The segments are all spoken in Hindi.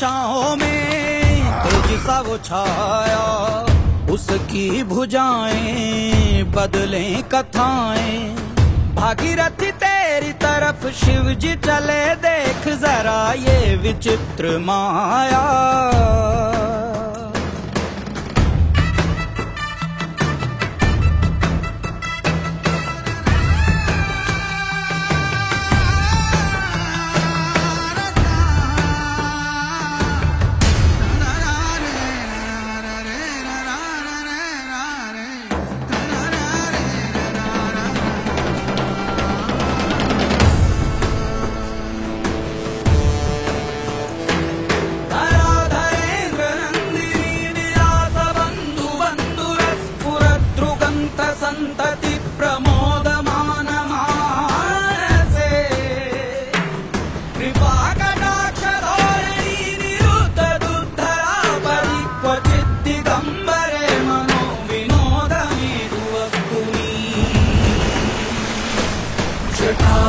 आशाओं में तेज़ी सा वो छाया, उसकी भुजाएँ बदले कथाएँ। भागीरथी तेरी तरफ़ शिव जी चले, देख जरा ये विचित्र माया।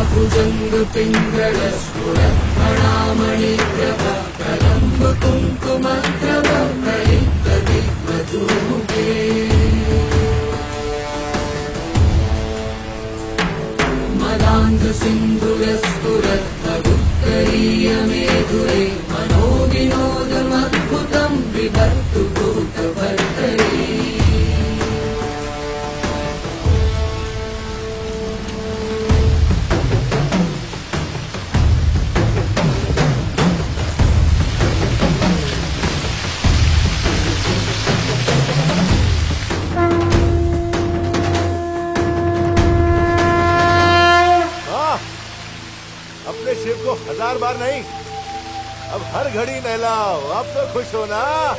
भुजं गु किं बार नहीं। अब हर घड़ी नहलाओ। अब तो खुश हो ना